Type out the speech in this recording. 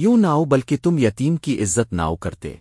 یوں ناؤ بلکہ تم یتیم کی عزت ناؤ کرتے۔